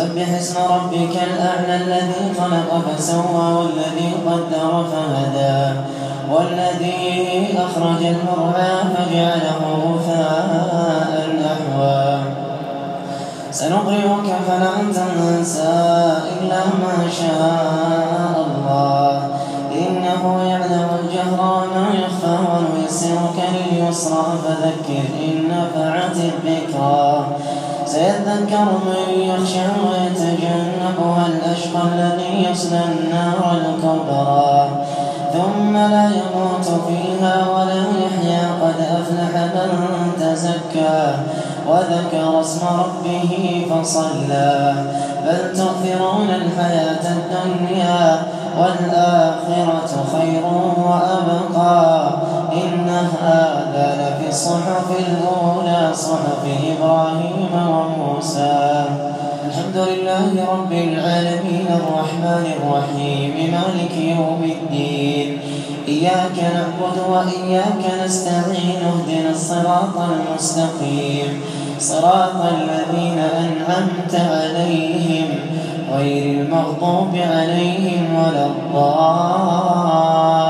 سبح اسم ربك الأعلى الذي خلق فسوى والذي قدر فهدى والذي أخرج المرعى فجعله غثاء أحوى سنقرئك فلا تنسى إلا ما شاء الله إنه يعلم الجهر وما يخفى ونيسرك لليسرى فذكر إن نفعت الذكرى سيذكر من يخشى ويتجنبها الأشقى الذي يصلى النار الكبرى. ثم لا يموت فيها ولا يحيا قد أفلح من تزكى. وذكر اسم ربه فصلى. بل تؤثرون الحياة الدنيا والآخرة خير وأبقى. إن هذا لفي الصحف الأولى صحف إبراهيم وموسى. الحمد لله رب العالمين الرحمن الرحيم مالك يوم الدين. إياك نعبد وإياك نستعين اهدنا الصراط المستقيم. صراط الذين أنعمت عليهم غير المغضوب عليهم ولا الضالين.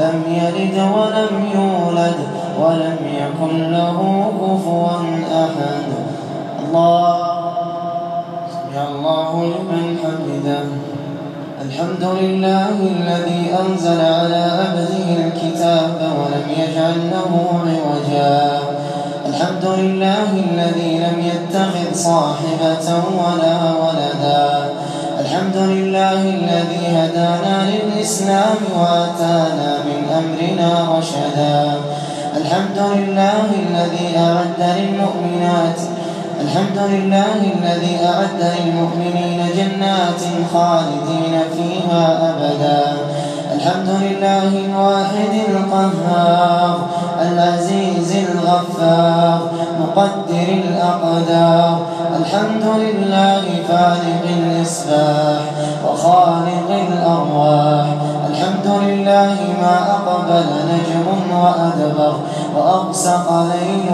لم يلد ولم يولد ولم يكن له كفوا أحد. الله سمع الله لمن حمده. الحمد لله الذي أنزل على عبده الكتاب ولم يجعل له عوجا. الحمد لله الذي لم يتخذ صاحبة ولا ولدا. الحمد لله الذي هدانا للإسلام وآتانا من أمرنا رشدا. الحمد لله الذي أعد للمؤمنات. الحمد لله الذي أعد للمؤمنين جنات خالدين فيها أبدا. الحمد لله الواحد القهار العزيز الغفار مقدر الأقدار الحمد لله فالق الإصباح وخالق الأرواح. الحمد لله ما أقبل نجم وأدبر وأبسق ليل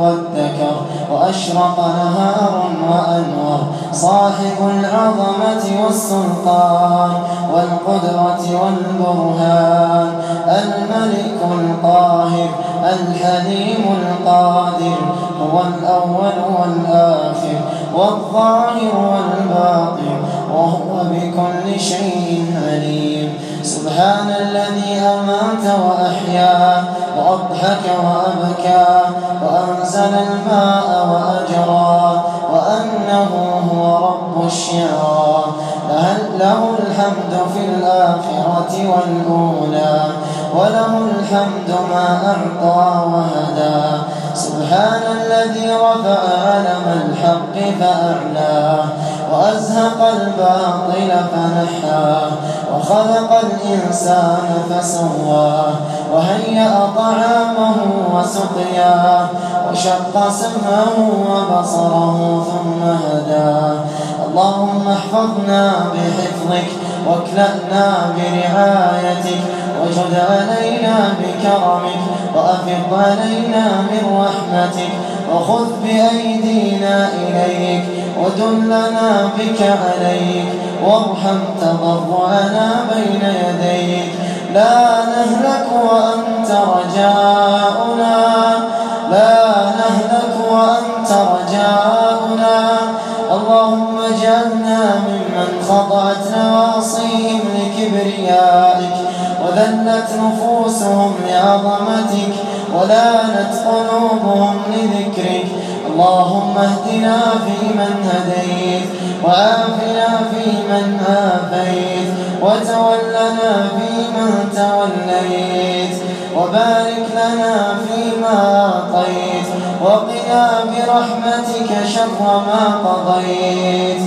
وادكر وأشرق نهار وأنور. صاحب العظمة والسلطان والقدرة والبرهان. الملك القاهر الحليم القادر. هو الأول والآخر والظاهر والباطن وهو بكل شيء عليم. سبحان الذي أمات وأحيا وأضحك وأبكى وأنزل الماء وأجرى وأنه هو رب الشعرى. له الحمد في الآخرة والأولى وله الحمد ما أعطى وهدى. سبحان الذي رفع علم الحق فأعلاه وأزهق الباطل فنحاه وخلق الإنسان فسواه وهيأ طعامه وسقياه وشق سمعه وبصره ثم هداه اللهم احفظنا بحفظك واكلأنا برعايتك وجد علينا بكرمك وأفض علينا من رحمتك وخذ بأيدينا إليك ودلنا بك عليك وارحم تضرعنا بين يديك لا نهلك وأنت رجاؤنا لا نهلك وأنت رجاؤنا اللهم اجعلنا ممن خضعت نواصيهم لكبريائك وذلت نفوسهم لعظمتك ولانت قلوبهم لذكرك. اللهم اهدنا فيمن هديت وآفنا فيمن آفيت وتولنا فيمن توليت وبارك لنا فيما أعطيت. وقنا برحمتك شر ما قضيت.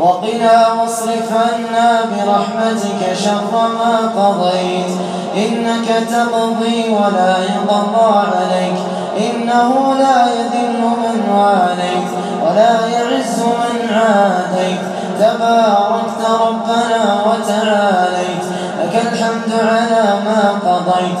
وقنا واصرف عنا برحمتك شر ما قضيت. إنك تقضي ولا يقضى عليك. إنه لا يذل من واليت ولا يعز من عاديت. تباركت ربنا وتعاليت. لك الحمد على ما قضيت.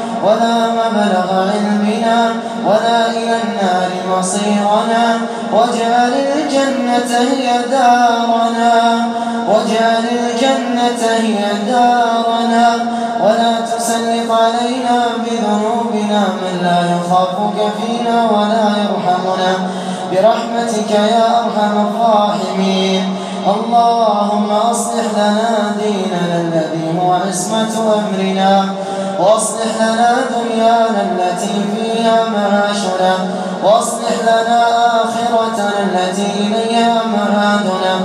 ولا مبلغ علمنا ولا إلى النار مصيرنا واجعل الجنة هي دارنا واجعل الجنة هي دارنا. ولا تسلط علينا بذنوبنا من لا يخافك فينا ولا يرحمنا. برحمتك يا أرحم الراحمين. اللهم أصلح لنا ديننا الذي هو عصمة أمرنا. واصلح لنا دنيانا التي فيها معاشنا. واصلح لنا آخرتنا التي إليها معادنا.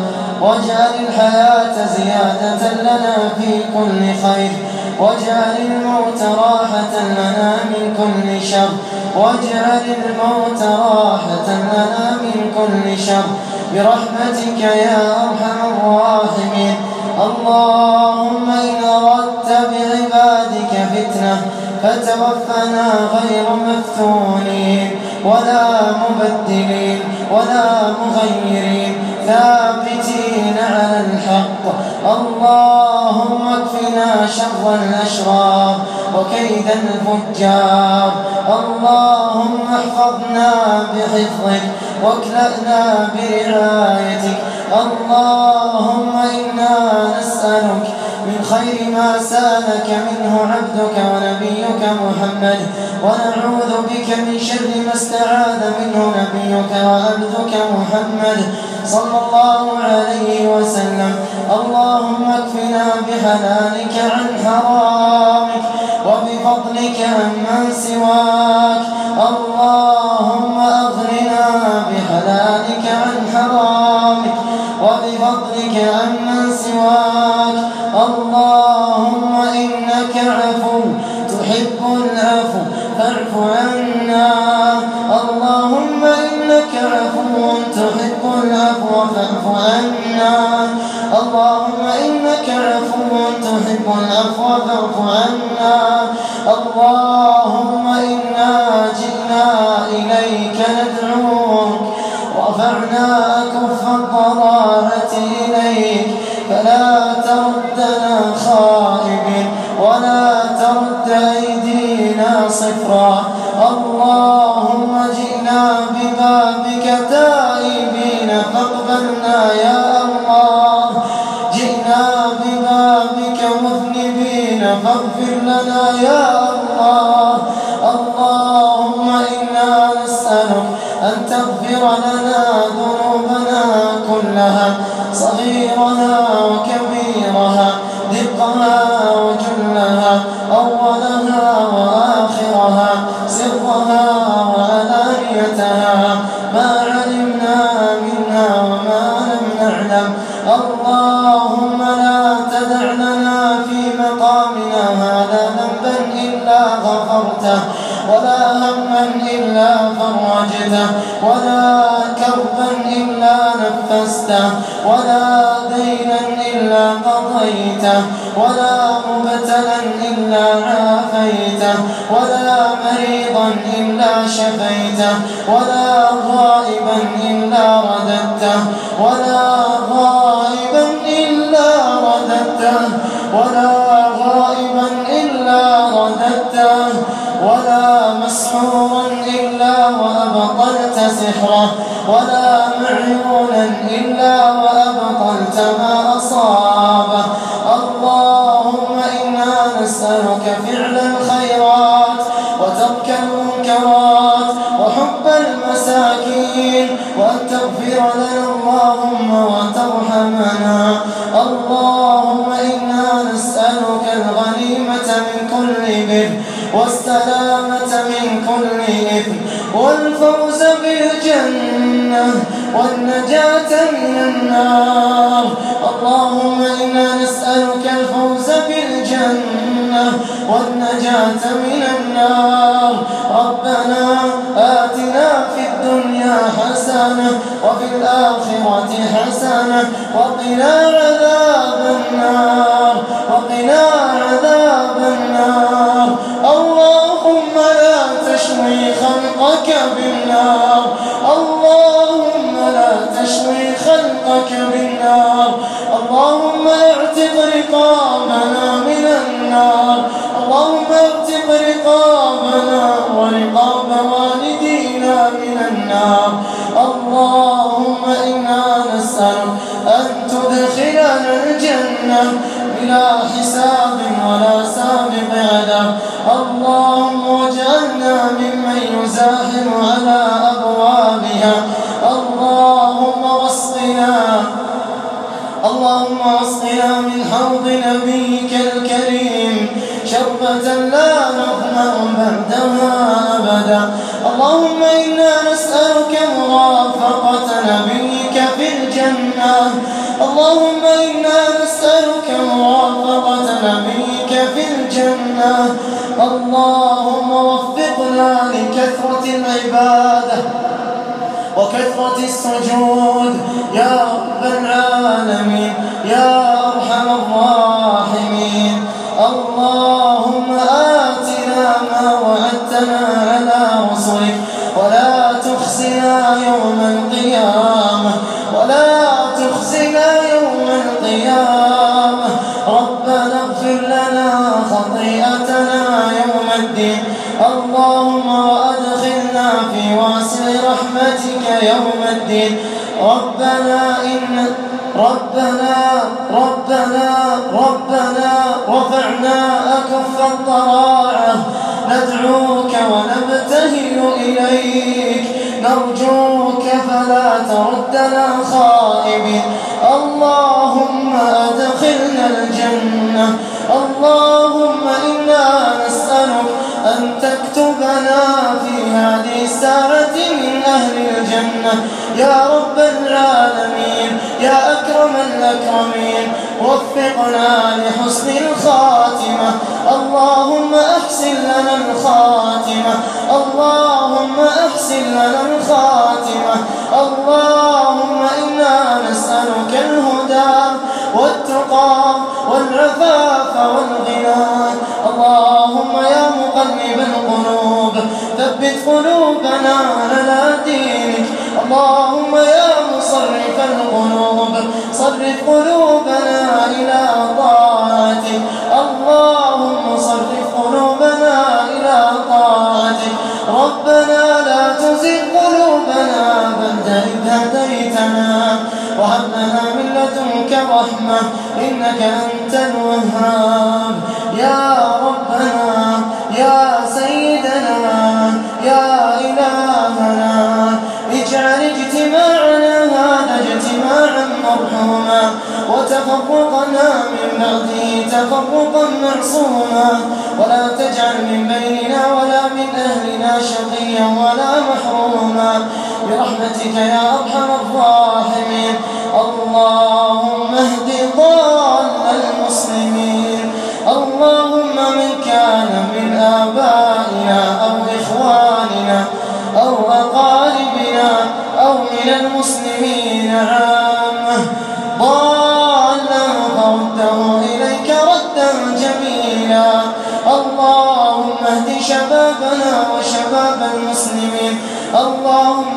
واجعل الحياة زيادة لنا في كل خير. واجعل الموت راحة لنا من كل شر. واجعل الموت راحة لنا من كل شر. برحمتك يا أرحم الراحمين. اللهم إن أردت بعبادك فتنة فتوفنا غير مفتونين ولا مبدلين ولا مغيرين ثابتين على الحق. اللهم اكفنا شر الأشرار وكيد الفجار. اللهم احفظنا بحفظك واكلأنا برعايتك. اللهم إنا نسألك من خير ما سألك منه عبدك ونبيك محمد. ونعوذ بك من شر ما استعاذ منه نبيك وعبدك محمد. صلى الله عليه وسلم. اللهم اكفنا بحلالك عن حرامك. وبفضلك عن من سواك. اللهم أغننا بحلالك عن حرامك وبفضلك عن من سواك. اللهم إنك عفو تحب العفو فاعف عنا. اللهم إنك عفو تحب العفو فاعف عنا. اللهم إنك عفو تحب العفو فاعف عنا. اللهم فاغفر لنا يا الله. اللهم إنا نسألك أن تغفر لنا ذنوبنا كلها صغيرها فرجته ولا كربا إلا نفسته ولا دينا إلا قضيته ولا مبتلا إلا عافيته ولا مريضا إلا شفيته ولا غائبا إلا رددته ولا غائبا إلا رددته ولا غائبا إلا رددته ولا مسحورا سحره ولا معيونا إلا وأبطلت ما أصابه اللهم إنا نسألك فعل الخيرات وترك المنكرات وحب المساكين وأن تغفر لنا اللهم وترحمنا. اللهم إنا نسألك الغنيمة من كل بر والسلامة من كل إثم والفوز بالجنة والنجاة من النار. اللهم إنا نسألك الفوز بالجنة والنجاة من النار. ربنا آتنا في الدنيا حسنة وفي الآخرة حسنة وقنا عذاب النار. وقنا خلقك بالنار. اللهم لا تشوي خلقك بالنار. اللهم اعتق رقابنا بلا حساب ولا سابق عذاب اللهم واجعلنا ممن يزاحم على أبوابها. اللهم واسقنا اللهم اسقنا من حوض نبيك الكريم. شربة لا نظمأ بعدها أبدا. اللهم إنا نسألك مرافقة نبيك في الجنة. اللهم إنا اللهم وفقنا لكثرة العبادة وكثرة السجود. يا رب العالمين. يا الدين ربنا إن ربنا ربنا ربنا رفعنا أكف الضراعة ندعوك ونبتهل إليك. نرجوك فلا تردنا خائبين. اللهم أدخلنا الجنة. اللهم إنا نسألك أن تكتبنا في هذه الساعة من أهل الجنة. يا رب العالمين يا أكرم الأكرمين وفقنا لحسن الخاتمة. اللهم أحسن لنا الخاتمة. اللهم أحسن لنا الخاتمة. اللهم إنا نسألك الهدى والتقى والعفاف والغنى. اللهم يا مقلب القلوب ثبت قلوبنا على دينك. مصرف القلوب. صرف قلوبنا إلى طاعتك. اللهم صرف قلوبنا إلى طاعتك. ربنا لا تزغ قلوبنا بعد إذ هديتنا. وهب لنا من لدنك رحمة إنك أنت الوهاب. يا تفرقنا من بعده تفرقا معصوما. ولا تجعل من بيننا ولا من أهلنا شقيا ولا محروما. برحمتك يا أرحم الراحمين. اللهم اهد ضال المسلمين. اللهم من كان من آبائنا أو إخواننا أو أقاربنا أو من المسلمين عامة. ضالا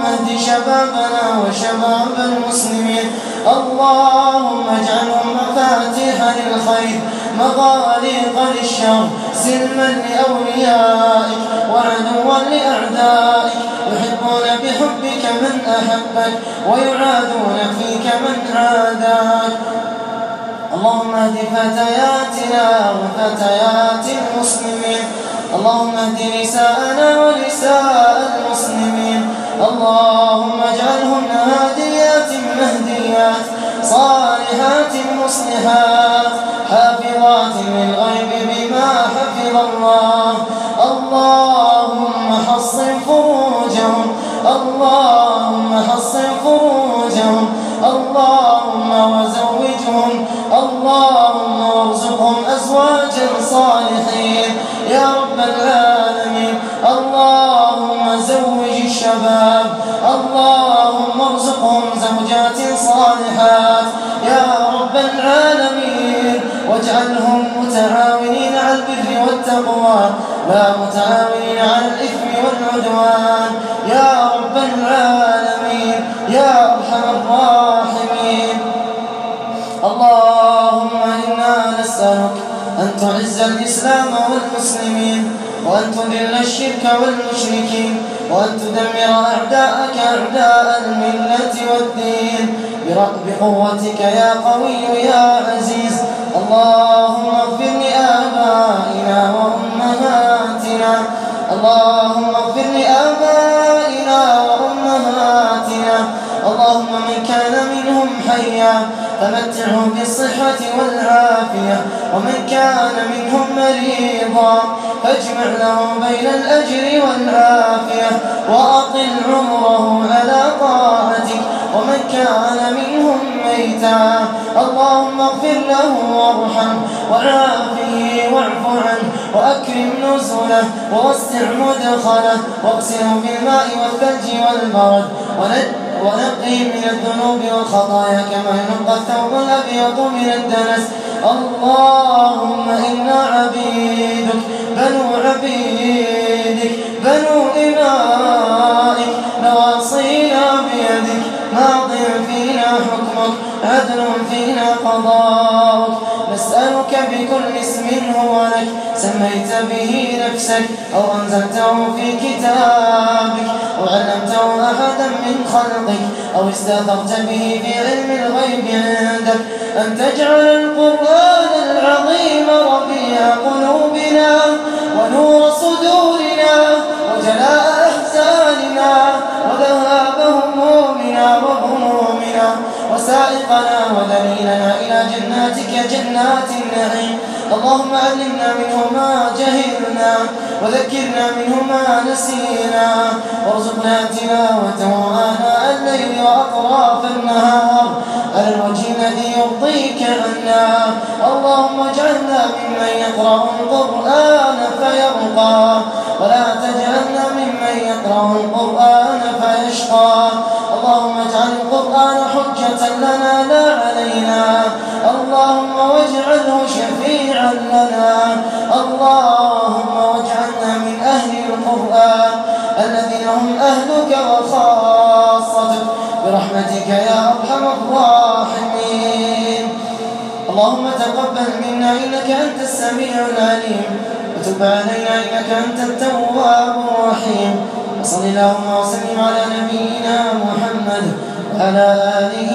اللهم اهد شبابنا وشباب المسلمين. اللهم اجعلهم مفاتيح للخير مغاليق للشر سلما لأوليائك وعدوا لأعدائك. يحبون بحبك من أحبك ويعادون فيك من عاداك. اللهم اهد فتياتنا وفتيات المسلمين. اللهم اهد نساءنا ونساء المسلمين. اللهم اجعلهن هاديات مهديات صالحات مصلحات حافظات للغيب بما حفظ الله. اللهم حصن فروجهم اللهم حصن فروجهم اللهم وزوجهم اللهم وارزقهم أزواجا صالحين. يا رب العالمين. الشباب اللهم ارزقهم زوجات صالحات. يا رب العالمين واجعلهم متعاونين على البر والتقوى. لا متعاونين على الإثم والعدوان. يا رب العالمين يا أرحم الراحمين. اللهم إنا نسألك أن تعز الإسلام والمسلمين وأن تذل الشرك والمشركين وأن تدمر أعداءك أعداء الملة والدين بقوتك يا قوي يا عزيز. اللهم اغفر لآبائنا وأمهاتنا. اللهم اغفر لآبائنا وأمهاتنا. اللهم من كان منهم حيا فمتعه بالصحة والعافية ومن كان منهم مريضا فاجمع له بين الأجر والعافية وأطل عمره على طاعتك ومن كان منهم ميتا. اللهم اغفر له وارحم وعافه واعف عنه وأكرم نزله ووسع مدخله واغسله بالماء والثلج والبرد ونقي من الذنوب والخطايا كما ينقى الثوب الأبيض من الدنس. اللهم إنا عبيدك بنو عبيدك بنو إمائك نواصينا بيدك ماض فينا حكمك عدل فينا قضاءك نسألك بكل اسم هو لك سميت به نفسك أو أنزلته في كتابك أو علمته أحدا من خلقك أو استأثرت به في علم الغيب عندك. أن تجعل القرآن جناتك جنات النعيم. اللهم علمنا منه ما جهلنا وذكرنا منه ما نسينا. وارزقنا تلاوته آناء الليل وأطراف النهار. على الوجه الذي يرضيك عنا. اللهم اجعلنا ممن يقرأ القرآن فيرقى. ولا تجعلنا ممن يقرأ القرآن فيشقى. اللهم اجعل القرآن حجة لنا. يا أرحم الراحمين. اللهم تقبل منا إنك أنت السميع العليم. وتب علينا إنك أنت التواب الرحيم. وصل اللهم وسلم على نبينا محمد وعلى آله